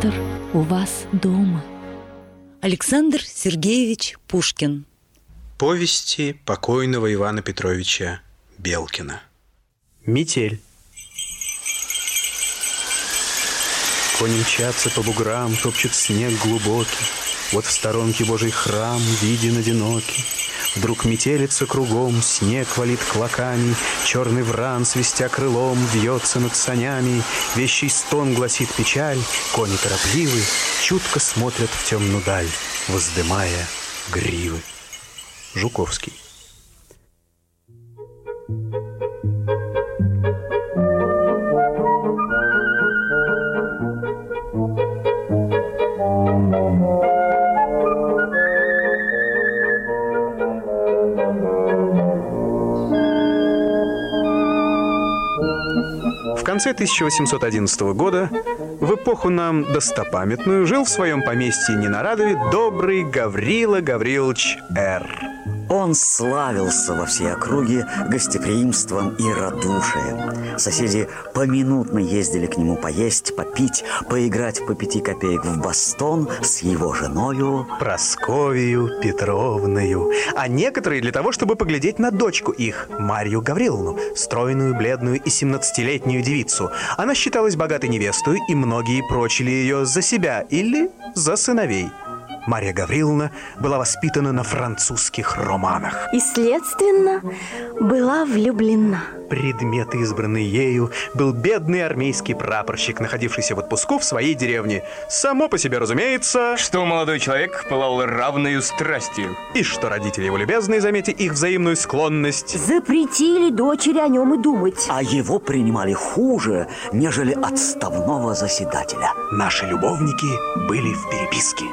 театр у вас дома. Александр Сергеевич Пушкин. Повести покойного Ивана Петровича Белкина. Метель. Кони мчатся по буграм, топчет снег глубокий. Вот в сторонке Божий храм виден одинокий. Вдруг метелится кругом, снег валит клоками, Черный вран, свистя крылом, вьется над санями, Вещий стон гласит печаль, кони торопливы, Чутко смотрят в темную даль, воздымая гривы. Жуковский. В конце 1811 года, в эпоху нам достопамятную, жил в своем поместье Ненарадове добрый Гаврила Гаврилович Р. Он славился во всей округе гостеприимством и радушием. Соседи поминутно ездили к нему поесть, попить, поиграть по пяти копеек в бастон с его женою Просковию Петровною. А некоторые для того, чтобы поглядеть на дочку их, Марью Гавриловну, стройную, бледную и 17-летнюю девицу. Она считалась богатой невестой, и многие прочили ее за себя или за сыновей. Марья Гавриловна была воспитана на французских романах. И, следственно, была влюблена. Предмет, избранный ею, был бедный армейский прапорщик, находившийся в отпуску в своей деревне. Само по себе разумеется... Что молодой человек пылал равною страстью. И что родители его любезные, заметя их взаимную склонность... Запретили дочери о нем и думать. А его принимали хуже, нежели отставного заседателя Наши любовники были в переписке.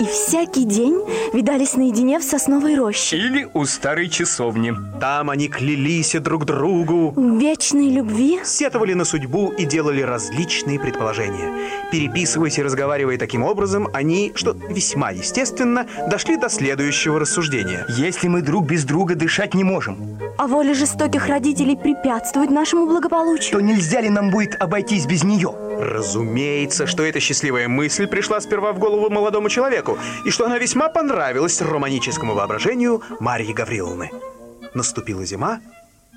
И всякий день видались наедине в сосновой роще. Или у старой часовни. Там они клялись друг другу, В вечной любви сетовали на судьбу и делали различные предположения. Переписываясь и разговаривая таким образом, они, что весьма естественно, дошли до следующего рассуждения. Если мы друг без друга дышать не можем, А воля жестоких родителей препятствует нашему благополучию. то нельзя ли нам будет обойтись без нее? Разумеется, что эта счастливая мысль пришла сперва в голову молодому человеку, и что она весьма понравилась романическому воображению Марьи Гавриловны. Наступила зима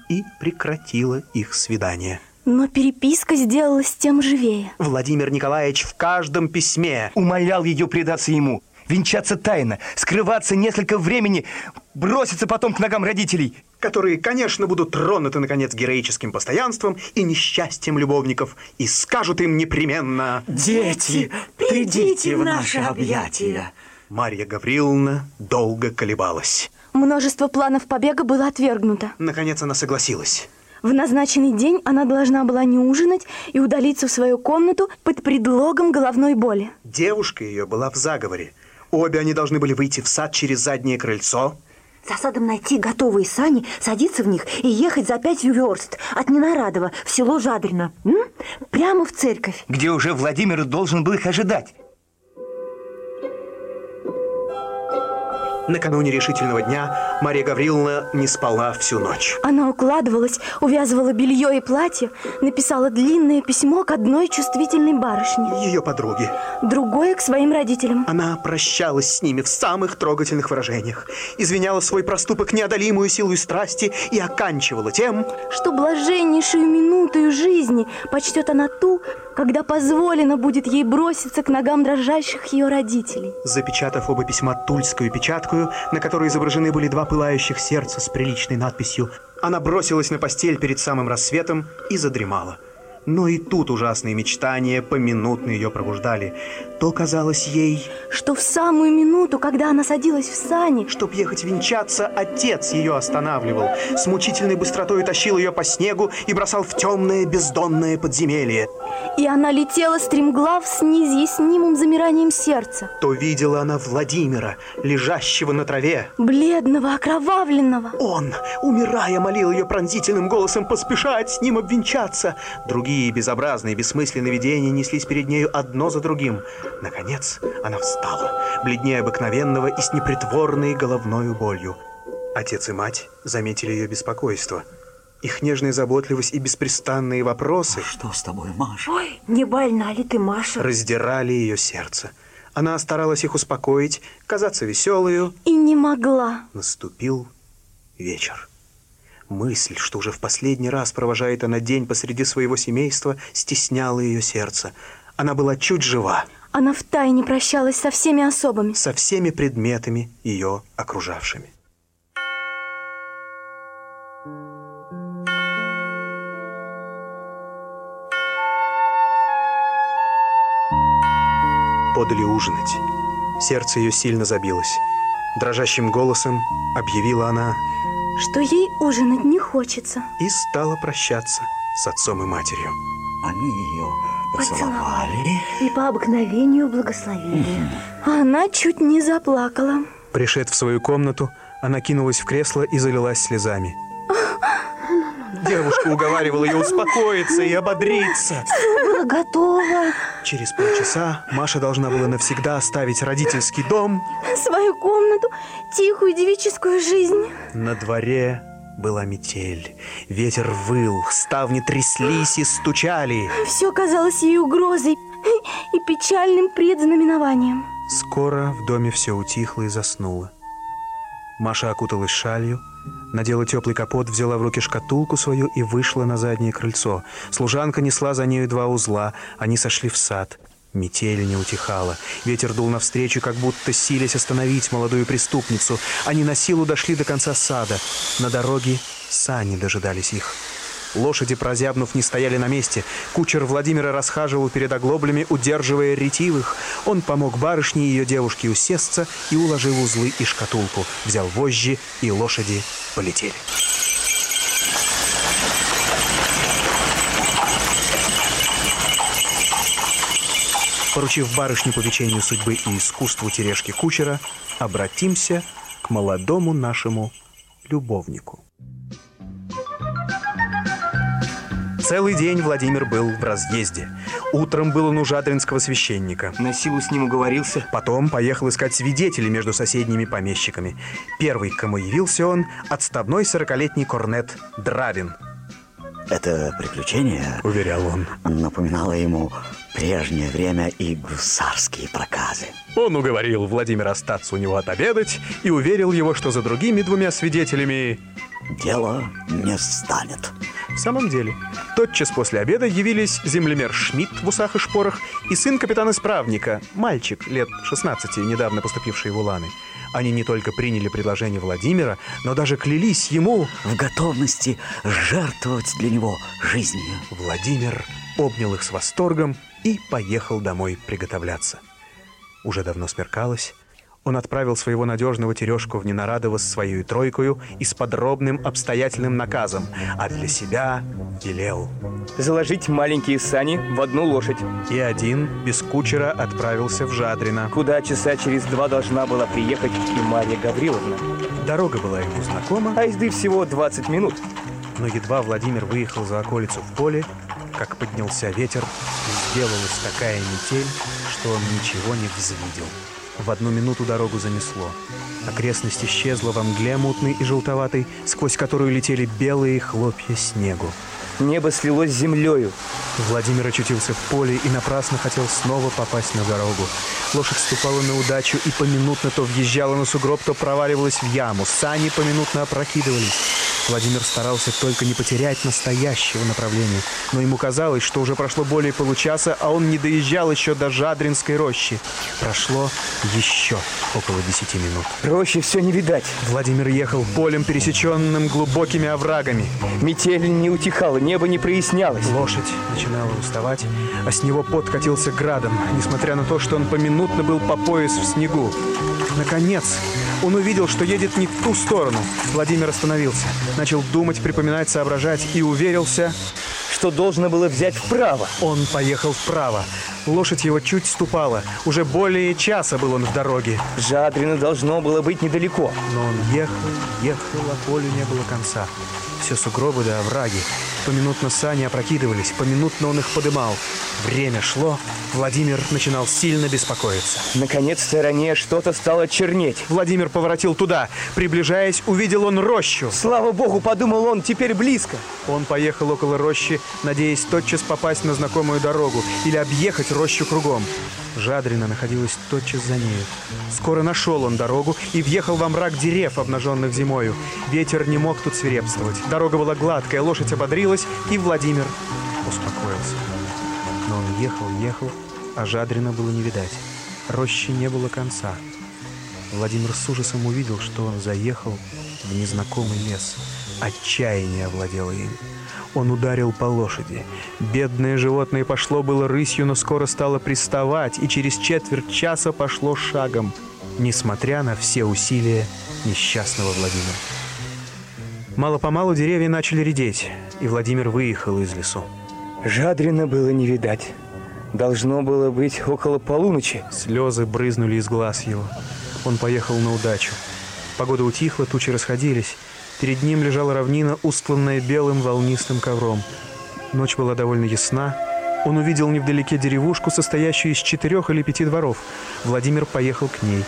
и прекратила их свидание. Но переписка сделалась тем живее. Владимир Николаевич в каждом письме Умолял ее предаться ему, венчаться тайно, скрываться несколько времени, броситься потом к ногам родителей. Которые, конечно, будут тронуты, наконец, героическим постоянством и несчастьем любовников, и скажут им непременно Дети, придите в наши объятия Марья Гавриловна долго колебалась. Множество планов побега было отвергнуто. Наконец она согласилась. В назначенный день она должна была не ужинать и удалиться в свою комнату под предлогом головной боли. Девушка ее была в заговоре. Обе они должны были выйти в сад через заднее крыльцо. За садом найти готовые сани, садиться в них и ехать за пять верст от Ненарадова в село Жадрино. М? Прямо в церковь. где уже Владимир должен был их ожидать. Накануне решительного дня Марья Гавриловна не спала всю ночь. Она укладывалась, увязывала белье и платье, написала длинное письмо к одной чувствительной барышне, Ее подруги. другое к своим родителям. Она прощалась с ними в самых трогательных выражениях, извиняла свой проступок неодолимую силой страсти и оканчивала тем, Что блаженнейшую минутою жизни почтет она ту, когда позволено будет ей броситься к ногам дрожащих ее родителей. запечатав оба письма тульскую печаткою, на которой изображены были два пылающих сердца с приличной надписью, она бросилась на постель перед самым рассветом и задремала. Но и тут ужасные мечтания поминутно ее пробуждали. То казалось ей, Что в самую минуту, когда она садилась в сани, чтоб ехать венчаться, отец ее останавливал. С мучительной быстротой тащил ее по снегу и бросал в темное бездонное подземелье. и она летела стремглав с неизъяснимым замиранием сердца, То видела она Владимира, лежащего на траве. бледного, окровавленного. Он, умирая, молил ее пронзительным голосом поспешать с ним обвенчаться. Другие безобразные, бессмысленные видения неслись перед нею одно за другим. Наконец она встала, бледнее обыкновенного и с непритворной головной болью. Отец и мать заметили ее беспокойство. Их нежная заботливость и беспрестанные вопросы Что с тобой, Маша? Ой, не больна ли ты, Маша? раздирали ее сердце. Она старалась их успокоить, казаться веселую. И не могла. Наступил вечер. Мысль, что уже в последний раз провожает она день посреди своего семейства, стесняла ее сердце. Она была чуть жива Она втайне прощалась со всеми особами. со всеми предметами ее окружавшими. Подали ужинать. Сердце ее сильно забилось. Дрожащим голосом объявила она Что ей ужинать не хочется. и стала прощаться с отцом и матерью. Они ее поцеловали. И по обыкновению благословили. Она чуть не заплакала. Пришед в свою комнату, она кинулась в кресло и залилась слезами. Девушка уговаривала ее успокоиться и ободриться. Было готово. Через полчаса Маша должна была навсегда оставить родительский дом. Свою комнату, тихую девическую жизнь. На дворе была метель. Ветер выл, ставни тряслись и стучали. Все казалось ей угрозой и печальным предзнаменованием. Скоро в доме все утихло и заснуло. Маша окуталась шалью, надела теплый капот, взяла в руки шкатулку свою и вышла на заднее крыльцо. Служанка несла за нею два узла, они сошли в сад. Метель не утихала. Ветер дул навстречу, как будто силясь остановить молодую преступницу. Они на силу дошли до конца сада. На дороге сани дожидались их. Лошади, прозябнув, не стояли на месте. Кучер Владимира расхаживал перед оглоблями, удерживая ретивых. Он помог барышне и ее девушке усесться и уложил узлы и шкатулку. Взял вожжи, и лошади полетели. Поручив барышню по вечению судьбы и искусству тережки кучера, обратимся к молодому нашему любовнику. Целый день Владимир был в разъезде. Утром был он у жадринского священника. На силу с ним уговорился. Потом поехал искать свидетелей между соседними помещиками. Первый, к кому явился он, отставной сорокалетний корнет Дравин. Это приключение Уверял он. напоминало ему прежнее время и гусарские проказы. Он уговорил Владимира остаться у него отобедать и уверил его, что за другими двумя свидетелями... Дело не станет. В самом деле, тотчас после обеда явились землемер Шмидт в усах и шпорах и сын капитана-исправника, мальчик лет 16, недавно поступивший в Уланы. Они не только приняли предложение Владимира, но даже клялись ему. В готовности жертвовать для него жизнью. Владимир обнял их с восторгом и поехал домой приготовляться. Уже давно смеркалось. Он отправил своего надежного Терешку в Ненарадово с своей тройкою и с подробным обстоятельным наказом, а для себя велел. Заложить маленькие сани в одну лошадь. И один без кучера отправился в Жадрино. Куда часа через два должна была приехать и Марья Гавриловна. Дорога была ему знакома, А езды всего 20 минут. но едва Владимир выехал за околицу в поле, как поднялся ветер, и сделалась такая метель, что он ничего не взвидел. В одну минуту дорогу занесло. Окрестность исчезла во мгле мутной и желтоватой, сквозь которую летели белые хлопья снегу. Небо слилось с землею. Владимир очутился в поле и напрасно хотел снова попасть на дорогу. Лошадь ступала на удачу и поминутно то въезжала на сугроб, то проваливалась в яму. Сани поминутно опрокидывались. Владимир старался только не потерять настоящего направления, но ему казалось, что уже прошло более получаса, а он не доезжал еще до Жадринской рощи. Прошло еще около десяти минут. Рощи все не видать. Владимир ехал полем, пересеченным глубокими оврагами. Метель не утихала, небо не прояснялось. Лошадь начинала уставать, а с него пот катился градом, несмотря на то, что он поминутно был по пояс в снегу. Наконец, он увидел, что едет не в ту сторону. Владимир остановился, начал думать, припоминать, соображать и уверился, Что должно было взять вправо. он поехал вправо. Лошадь его чуть ступала. Уже более часа был он в дороге. Жадрино должно было быть недалеко. Но он ехал, ехал, а полю не было конца. Все сугробы да овраги. Поминутно сани опрокидывались, поминутно он их подымал. Время шло, Владимир начинал сильно беспокоиться. Наконец в стороне что-то стало чернеть. Владимир поворотил туда. Приближаясь, увидел он рощу. Слава богу, подумал он, теперь близко. Он поехал около рощи, надеясь тотчас попасть на знакомую дорогу или объехать рощу кругом. Жадрина находилась тотчас за нею. Скоро нашел он дорогу и въехал во мрак дерев, обнаженных зимою. Ветер не мог тут свирепствовать. Дорога была гладкая, лошадь ободрилась, и Владимир успокоился. Но он ехал, ехал, а Жадрина было не видать. Рощи не было конца. Владимир с ужасом увидел, что он заехал в незнакомый лес. Отчаяние овладело им. Он ударил по лошади. Бедное животное пошло было рысью, но скоро стало приставать, и через четверть часа пошло шагом, несмотря на все усилия несчастного Владимира. Мало-помалу деревья начали редеть, и Владимир выехал из лесу. Жадрина было не видать. Должно было быть около полуночи. Слезы брызнули из глаз его. Он поехал на удачу. Погода утихла, тучи расходились. Перед ним лежала равнина, устланная белым волнистым ковром. Ночь была довольно ясна. Он увидел невдалеке деревушку, состоящую из четырех или пяти дворов. Владимир поехал к ней.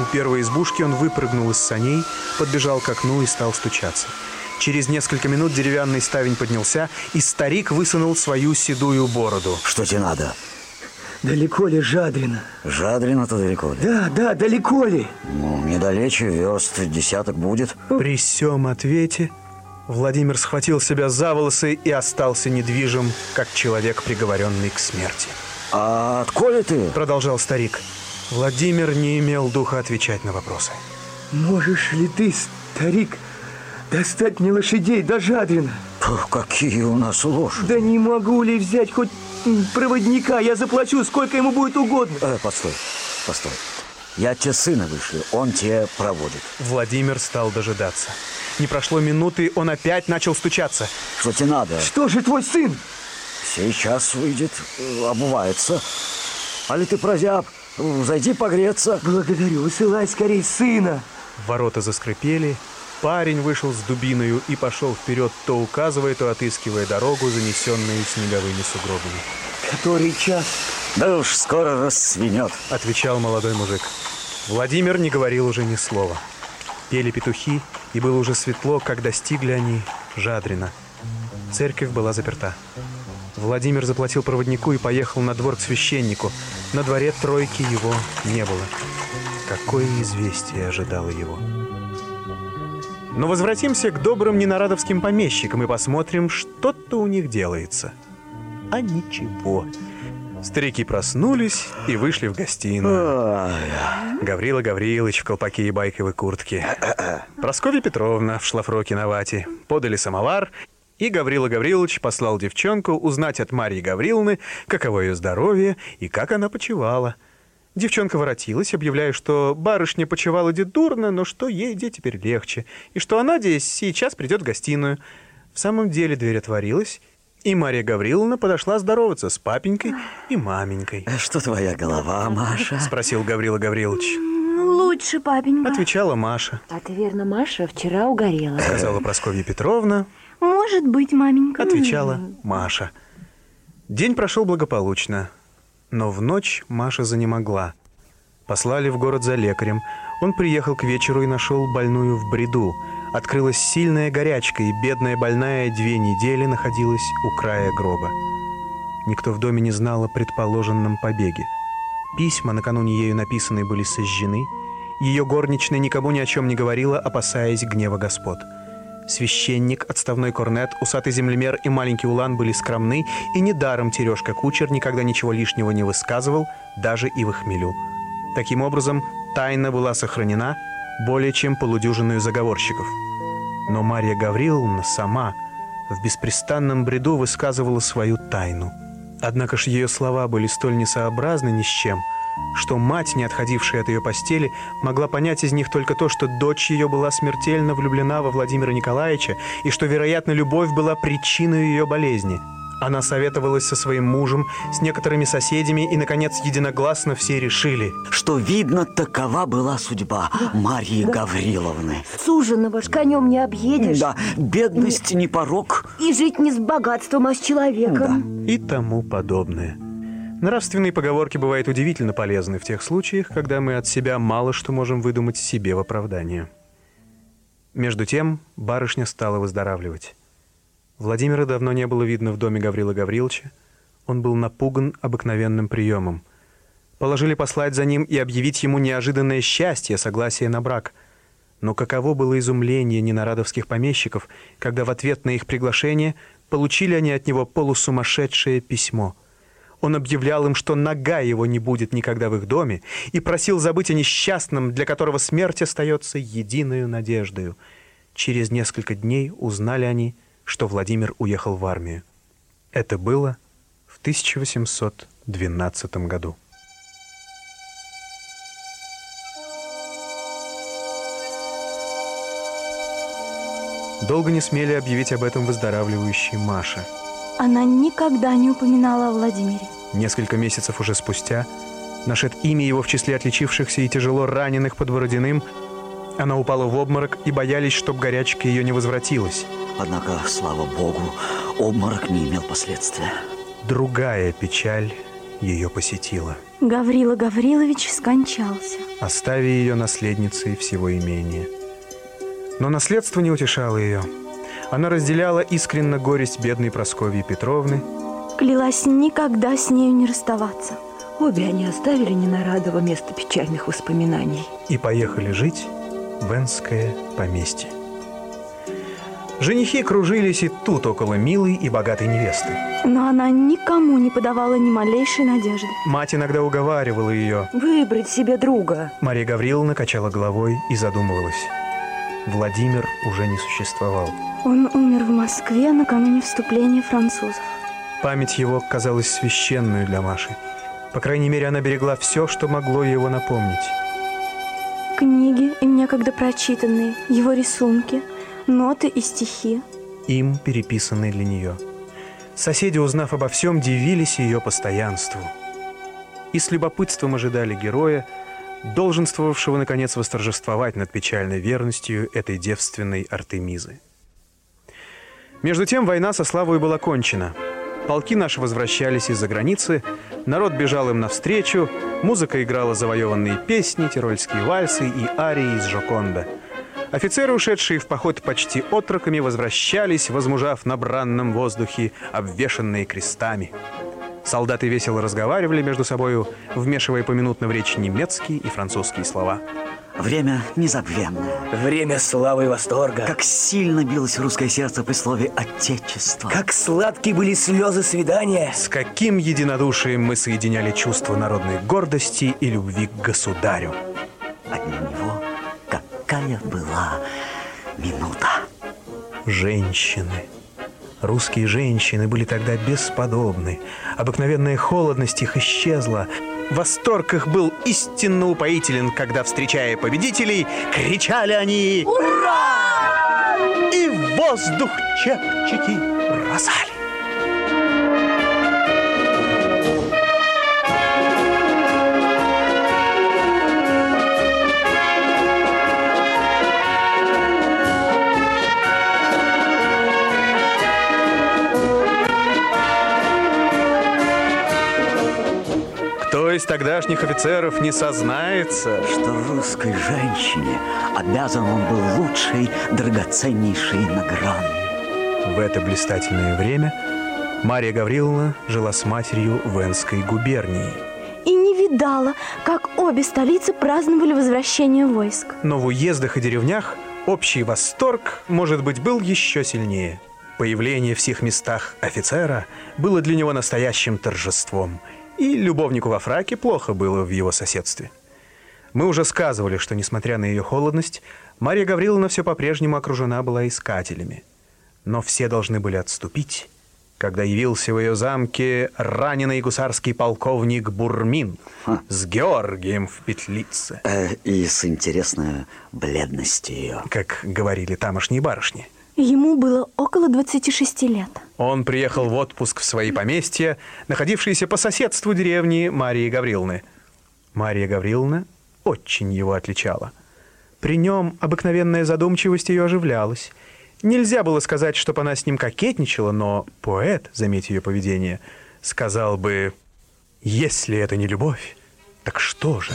У первой избушки он выпрыгнул из саней, подбежал к окну и стал стучаться. Через несколько минут деревянный ставень поднялся, и старик высунул свою седую бороду. Что тебе надо? Далеко ли Жадрина? Жадрина-то далеко ли? Да, да, далеко ли? Ну, недалече, верст десяток будет. При всем ответе Владимир схватил себя за волосы и остался недвижим, как человек, приговоренный к смерти. А отколи ты? Продолжал старик. Владимир не имел духа отвечать на вопросы. Можешь ли ты, старик, достать мне лошадей до Жадрина? Фух, какие у нас лошади. Да не могу ли взять хоть проводника? Я заплачу, сколько ему будет угодно. Э, постой, постой. Я тебе сына вышлю, он тебя проводит. Владимир стал дожидаться. Не прошло минуты, он опять начал стучаться. Что тебе надо? Что же твой сын? Сейчас выйдет, э, обувается. Али ты прозяб, зайди погреться. Благодарю, высылай скорей сына. Ворота заскрипели. Парень вышел с дубиною и пошел вперед, то указывая, то отыскивая дорогу, занесенную снеговыми сугробами. Который час? Да уж скоро рассвинет. Отвечал молодой мужик. Владимир не говорил уже ни слова. Пели петухи, и было уже светло, как достигли они Жадрина. Церковь была заперта. Владимир заплатил проводнику и поехал на двор к священнику. На дворе тройки его не было. Какое известие ожидало его? Но возвратимся к добрым ненарадовским помещикам и посмотрим, что-то у них делается. А ничего. Старики проснулись и вышли в гостиную. Гаврила Гаврилович в колпаке и байковой куртке. Прасковья Петровна в шлафроке на вате. Подали самовар, и Гаврила Гаврилович послал девчонку узнать от Марьи Гавриловны, каково ее здоровье и как она почевала. Девчонка воротилась, объявляя, что барышня почевала де дурно, но что ей де теперь легче, и что она здесь сейчас придет в гостиную. В самом деле дверь отворилась, и Марья Гавриловна подошла здороваться с папенькой и маменькой. Э, Что твоя голова, Маша? Спросил Гаврила Гаврилович. Лучше, папенька. Отвечала Маша. А ты верно, Маша, вчера угорела. Сказала Прасковья Петровна. Может быть, маменька. Отвечала Маша. День прошел благополучно, но в ночь Маша занемогла. Послали в город за лекарем. Он приехал к вечеру и нашел больную в бреду. Открылась сильная горячка, и бедная больная две недели находилась у края гроба. Никто в доме не знал о предположенном побеге. Письма, накануне ею написанные, были сожжены. Ее горничная никому ни о чем не говорила, опасаясь гнева господ. Священник, отставной корнет, усатый землемер и маленький улан были скромны, и недаром Терешка Кучер никогда ничего лишнего не высказывал, даже и в хмелю. Таким образом, тайна была сохранена более чем полудюжиною заговорщиков. Но Марья Гавриловна сама в беспрестанном бреду высказывала свою тайну. Однако ж ее слова были столь несообразны ни с чем, что мать, не отходившая от ее постели, могла понять из них только то, что дочь ее была смертельно влюблена во Владимира Николаевича и что, вероятно, любовь была причиной ее болезни. Она советовалась со своим мужем, с некоторыми соседями, и, наконец, единогласно все решили. Что, видно, такова была судьба Марьи Гавриловны. Суженого ж конем не объедешь. Да, бедность не порог. И жить не с богатством, а с человеком. И тому подобное. Нравственные поговорки бывают удивительно полезны в тех случаях, когда мы от себя мало что можем выдумать себе в оправдание. Между тем барышня стала выздоравливать. Владимира давно не было видно в доме Гаврила Гавриловича. Он был напуган обыкновенным приемом. Положили послать за ним и объявить ему неожиданное счастье, согласие на брак. Но каково было изумление ненарадовских помещиков, когда в ответ на их приглашение получили они от него полусумасшедшее письмо. Он объявлял им, что нога его не будет никогда в их доме, и просил забыть о несчастном, для которого смерть остается единой надеждою. Через несколько дней узнали они, что Владимир уехал в армию. Это было в 1812 году. Долго не смели объявить об этом выздоравливающей Маше. Она никогда не упоминала о Владимире. Несколько месяцев уже спустя, нашед имя его в числе отличившихся и тяжело раненых под Бородиным, она упала в обморок и боялись, чтоб горячка ее не возвратилась. Однако, слава богу, обморок не имел последствия. Другая печаль ее посетила. Гаврила Гаврилович скончался. Оставив ее наследницей всего имения. Но наследство не утешало ее. Она разделяла искренно горесть бедной Прасковьи Петровны. Клялась никогда с нею не расставаться. Обе они оставили Ненарадово место печальных воспоминаний. И поехали жить в Энское поместье. Женихи кружились и тут около милой и богатой невесты. Но она никому не подавала ни малейшей надежды. Мать иногда уговаривала ее. Выбрать себе друга. Мария Гавриловна качала головой и задумывалась. Владимир уже не существовал. Он умер в Москве накануне вступления французов. Память его казалась священной для Маши. По крайней мере, она берегла все, что могло его напомнить. Книги, им некогда прочитанные, его рисунки, ноты и стихи. Им переписанные для нее. Соседи, узнав обо всем, дивились ее постоянству. И с любопытством ожидали героя, долженствовавшего, наконец, восторжествовать над печальной верностью этой девственной Артемизы. Между тем война со Славой была кончена. Полки наши возвращались из-за границы, народ бежал им навстречу, музыка играла завоеванные песни, тирольские вальсы и арии из Жоконда. Офицеры, ушедшие в поход почти отроками, возвращались, возмужав на бранном воздухе, обвешанные крестами. Солдаты весело разговаривали между собою, вмешивая поминутно в речь немецкие и французские слова. Время незабвенное. Время славы и восторга. Как сильно билось русское сердце при слове «отечество». Как сладкие были слезы свидания. С каким единодушием мы соединяли чувство народной гордости и любви к государю. А для него какая была минута. Женщины. Русские женщины были тогда бесподобны. Обыкновенная холодность их исчезла. Восторг их был истинно упоителен, когда, встречая победителей, кричали они «Ура!» И в воздух чепчики бросали. Из тогдашних офицеров не сознается, Что русской женщине обязан он был лучшей, драгоценнейшей наградой. В это блистательное время Мария Гавриловна жила с матерью в Энской губернии. И не видала, как обе столицы праздновали возвращение войск. Но в уездах и деревнях общий восторг, может быть, был еще сильнее. Появление в всех местах офицера было для него настоящим торжеством, и любовнику во фраке плохо было в его соседстве. Мы уже сказывали, что, несмотря на ее холодность, Мария Гавриловна все по-прежнему окружена была искателями. Но все должны были отступить, когда явился в ее замке раненый гусарский полковник Бурмин с Георгием в петлице, Э, и с интересной бледностью ее. как говорили тамошние барышни. Ему было около 26 лет. Он приехал в отпуск в свои поместья, находившиеся по соседству деревни Марии Гавриловны. Мария Гавриловна очень его отличала. При нем обыкновенная задумчивость ее оживлялась. Нельзя было сказать, чтобы она с ним кокетничала, но поэт, заметив ее поведение, сказал бы, «Если это не любовь, так что же?»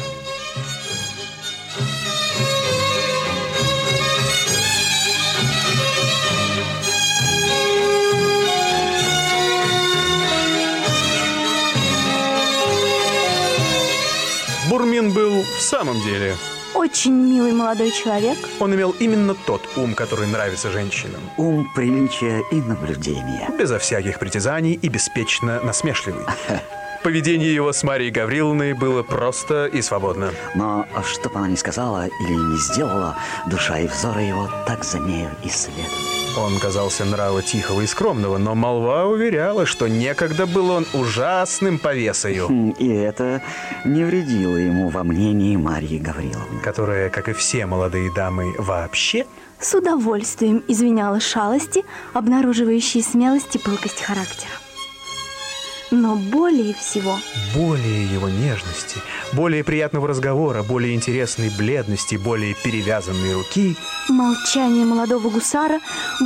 Самом деле Очень милый молодой человек. Он имел именно тот ум, который нравится женщинам. Ум, приличия и наблюдения. Безо всяких притязаний и беспечно насмешливый. Поведение его с Марией Гавриловной было просто и свободно. Но что бы она ни сказала или не сделала, душа и взоры его так за нею и следуют. Он казался нрава тихого и скромного, но молва уверяла, что некогда был он ужасным повесою. Хм, И это не вредило ему во мнении Марьи Гавриловны. Которая, как и все молодые дамы вообще, С удовольствием извиняла шалости, обнаруживающие смелость и пылкость характера. Но более всего более его нежности, более приятного разговора, более интересной бледности, более перевязанной руки, молчание молодого гусара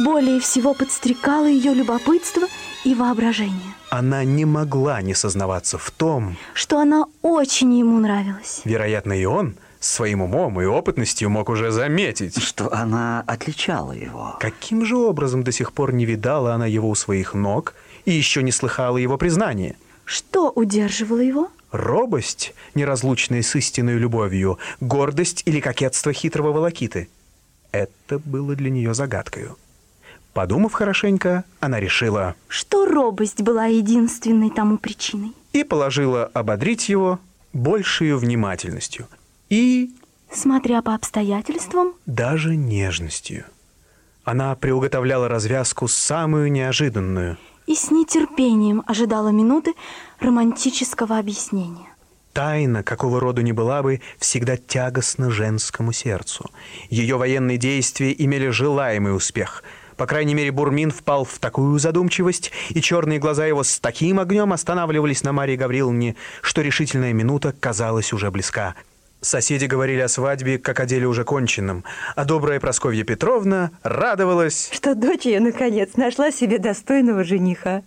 более всего подстрекало ее любопытство и воображение, она не могла не сознаваться в том, что она очень ему нравилась. вероятно, и он своим умом и опытностью мог уже заметить, Что она отличала его. каким же образом до сих пор не видала она его у своих ног и еще не слыхала его признания. Что удерживало его? Робость, неразлучная с истинной любовью, гордость или кокетство хитрого волокиты. Это было для нее загадкою. Подумав хорошенько, она решила Что робость была единственной тому причиной. и положила ободрить его большей внимательностью и Смотря по обстоятельствам, даже нежностью. Она приуготовляла развязку самую неожиданную. И с нетерпением ожидала минуты романтического объяснения. Тайна, какого рода ни была бы, всегда тягостна женскому сердцу. Ее военные действия имели желаемый успех. По крайней мере, Бурмин впал в такую задумчивость, и черные глаза его с таким огнем останавливались на Марии Гавриловне, что решительная минута казалась уже близка. Соседи говорили о свадьбе, как о деле уже конченном, а добрая Прасковья Петровна радовалась... Что дочь ее, наконец, нашла себе достойного жениха.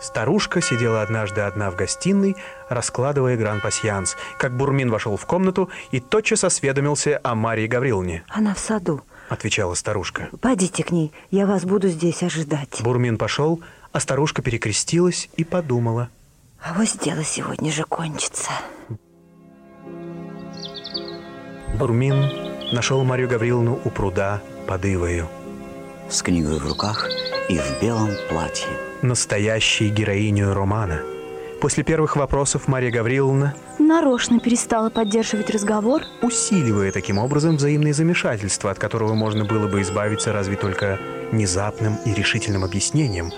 Старушка сидела однажды одна в гостиной, раскладывая гран-пасьянс, как Бурмин вошел в комнату и тотчас осведомился о Марии Гавриловне, Она в саду. отвечала старушка. Пойдите к ней, я вас буду здесь ожидать. Бурмин пошел, а старушка перекрестилась и подумала. А вот дело сегодня же кончится. Бурмин нашел Марию Гавриловну у пруда под Ивою. С книгой в руках и в белом платье. Настоящей героиню романа. После первых вопросов Мария Гавриловна, Нарочно перестала поддерживать разговор, усиливая таким образом взаимные замешательства, от которого можно было бы избавиться разве только внезапным и решительным объяснением.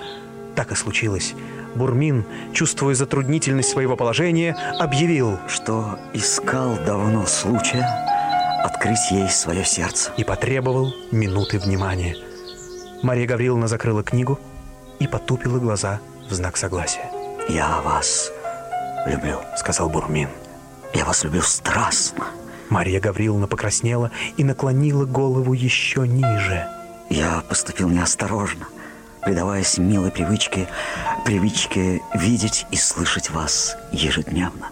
Так и случилось. Бурмин, чувствуя затруднительность своего положения, объявил Что искал давно случая открыть ей свое сердце. и потребовал минуты внимания. Мария Гавриловна закрыла книгу и потупила глаза в знак согласия. «Я вас люблю», — сказал Бурмин. «Я вас люблю страстно. Мария Гавриловна покраснела и наклонила голову еще ниже. Я поступил неосторожно, предаваясь милой привычке, привычке видеть и слышать вас ежедневно.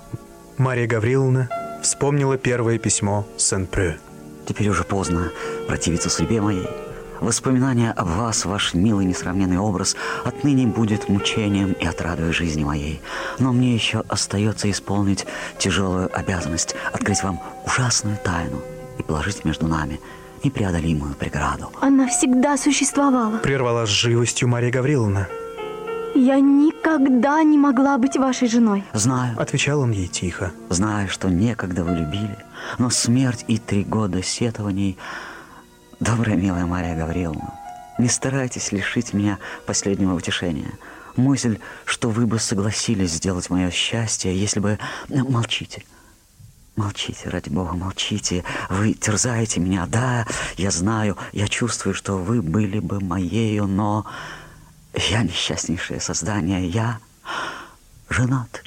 Мария Гавриловна вспомнила первое письмо Сен-Прю. Теперь уже поздно противиться судьбе моей. Воспоминание об вас, ваш милый несравненный образ, отныне будет мучением и отрадой жизни моей. Но мне еще остается исполнить тяжелую обязанность, открыть вам ужасную тайну и положить между нами непреодолимую преграду. она всегда существовала. Прервала с живостью Мария Гавриловна. Я никогда не могла быть вашей женой. Знаю, Отвечал он ей тихо. знаю, что некогда вы любили, но смерть и три года сетований... Добрая, милая Мария Гавриловна, не старайтесь лишить меня последнего утешения. Мысль, что вы бы согласились сделать мое счастье, если бы... Молчите. Молчите, ради бога, молчите. Вы терзаете меня. Да, я знаю, я чувствую, что вы были бы моею, но я несчастнейшее создание. Я женат.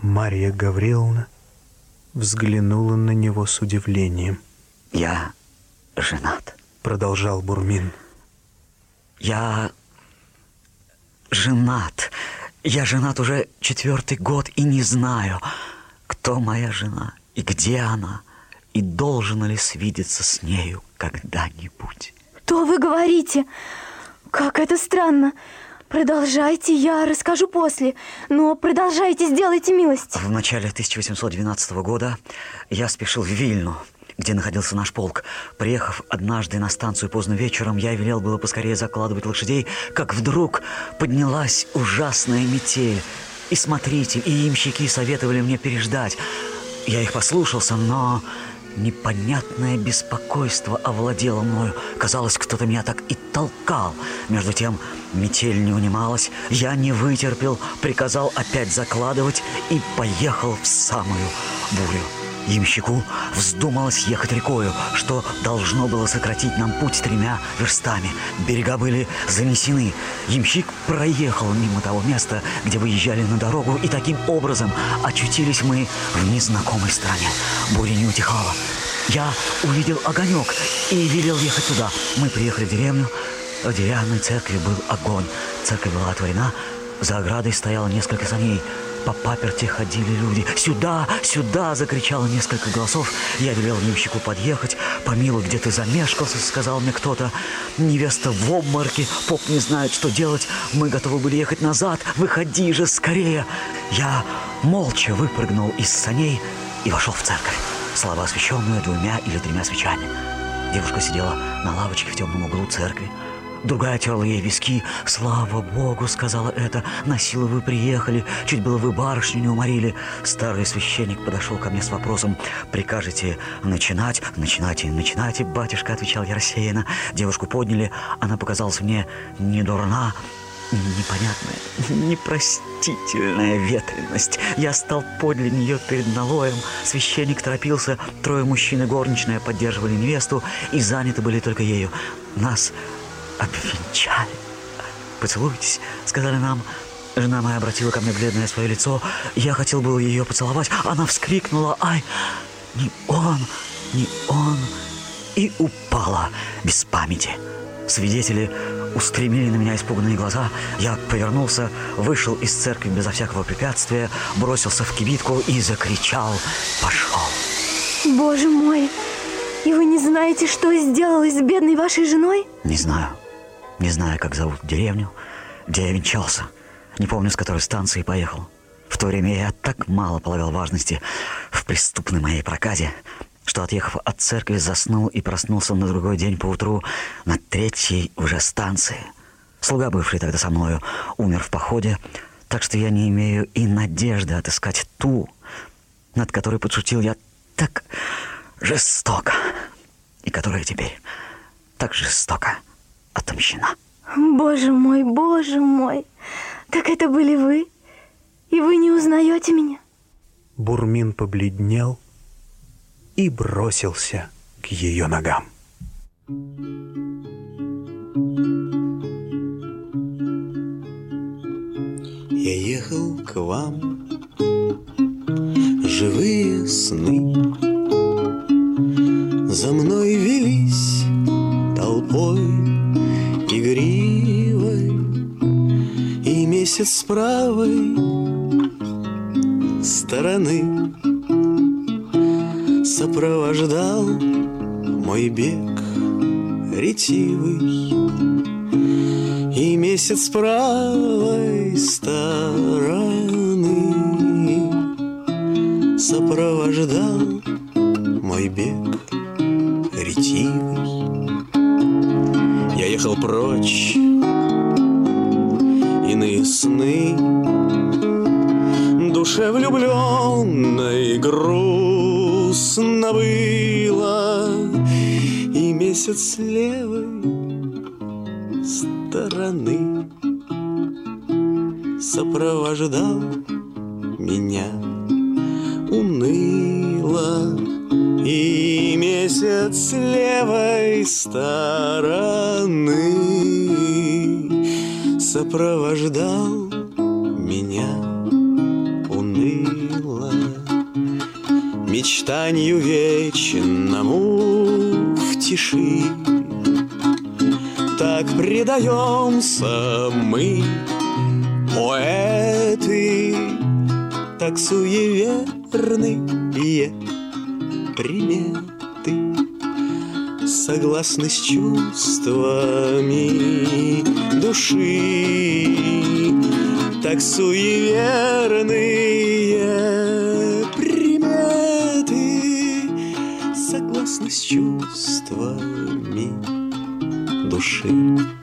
Марья Гавриловна взглянула на него с удивлением. Я женат. Продолжал Бурмин. Я женат. Я женат уже четвертый год и не знаю, кто моя жена и где она, и должен ли свидеться с нею когда-нибудь. Что вы говорите? Как это странно. Продолжайте, я расскажу после. Но продолжайте, сделайте милость. В начале 1812 года я спешил в Вильну, где находился наш полк. Приехав однажды на станцию поздно вечером, я велел было поскорее закладывать лошадей, как вдруг поднялась ужасная метель. И смотритель, и имщики советовали мне переждать. Я их послушался, но непонятное беспокойство овладело мною. Казалось, кто-то меня так и толкал. Между тем метель не унималась. Я не вытерпел, приказал опять закладывать и поехал в самую бурю. Ямщику вздумалось ехать рекою, что должно было сократить нам путь тремя верстами. Берега были занесены. Ямщик проехал мимо того места, где выезжали на дорогу, и таким образом очутились мы в незнакомой стране. Буря не утихала. Я увидел огонек и велел ехать туда. Мы приехали в деревню. В деревянной церкви был огонь. Церковь была отворена. За оградой стояло несколько саней. По паперти ходили люди. «Сюда! Сюда!» – закричало несколько голосов. Я велел ямщику подъехать. «Помилуй, где ты замешкался?» – сказал мне кто-то. «Невеста в обморке. Поп не знает, что делать. Мы готовы были ехать назад. Выходи же скорее!» Я молча выпрыгнул из саней и вошел в церковь, слабо освещенную двумя или тремя свечами. Девушка сидела на лавочке в темном углу церкви. Другая терла ей виски. «Слава Богу!» — сказала это. «На силу вы приехали. Чуть было вы барышню не уморили». Старый священник подошел ко мне с вопросом. «Прикажете начинать?» «Начинайте, начинайте, батюшка!» — отвечал я рассеянно. Девушку подняли. Она показалась мне не дурна, непонятная, непростительная ветренность. Я стал подле нее перед налоем. Священник торопился. Трое мужчин и горничная поддерживали невесту и заняты были только ею. Нас обвенчали. «Поцелуйтесь», — сказали нам. Жена моя обратила ко мне бледное свое лицо. Я хотел было ее поцеловать. Она вскрикнула «Ай, не он, не он!» и упала без памяти. Свидетели устремили на меня испуганные глаза. Я повернулся, вышел из церкви безо всякого препятствия, бросился в кибитку и закричал «Пошел!» Боже мой! И вы не знаете, что сделалось с бедной вашей женой? Не знаю. Не знаю, как зовут деревню, где я венчался. Не помню, с которой станции поехал. В то время я так мало полагал важности в преступной моей проказе, что, отъехав от церкви, заснул и проснулся на другой день поутру на третьей уже станции. Слуга, бывший тогда со мною, умер в походе, так что я не имею и надежды отыскать ту, над которой подшутил я так жестоко, и которая теперь так жестоко отомщена. Боже мой, боже мой! Так это были вы? И вы не узнаете меня? Бурмин побледнел и бросился к ее ногам. Я ехал к вам, живые сны За мной велись Месяц с правой стороны Сопровождал мой бег ретивый. И месяц с правой стороны Сопровождал мой бег ретивый. Я ехал прочь Иные сны. Душе влюбленной грустно было И месяц с левой стороны Сопровождал меня. Уныло, И месяц с левой стороны Сопровождал меня уныло. Мечтанью вечному в тиши Так предаемся мы, поэты, Так суеверные приметы Согласны с чувствами души. Так суеверные приметы Согласны с чувствами души